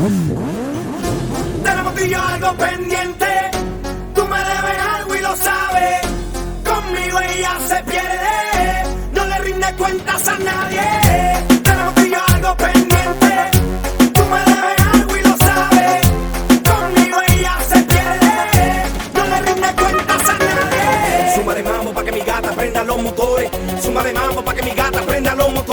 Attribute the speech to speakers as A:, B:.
A: Tenemos tú y yo algo pendiente. Tú me debes algo y lo sabes. Conmigo ella se pierde. No le rinde cuentas a nadie. Tenemos tú y yo algo pendiente. Tú me debes algo y lo sabes. Conmigo ella se pierde. No le rinde cuentas a nadie. Súmale mambo pa' que mi gata prenda los motores. Súmale mambo pa' que mi gata prenda los motores.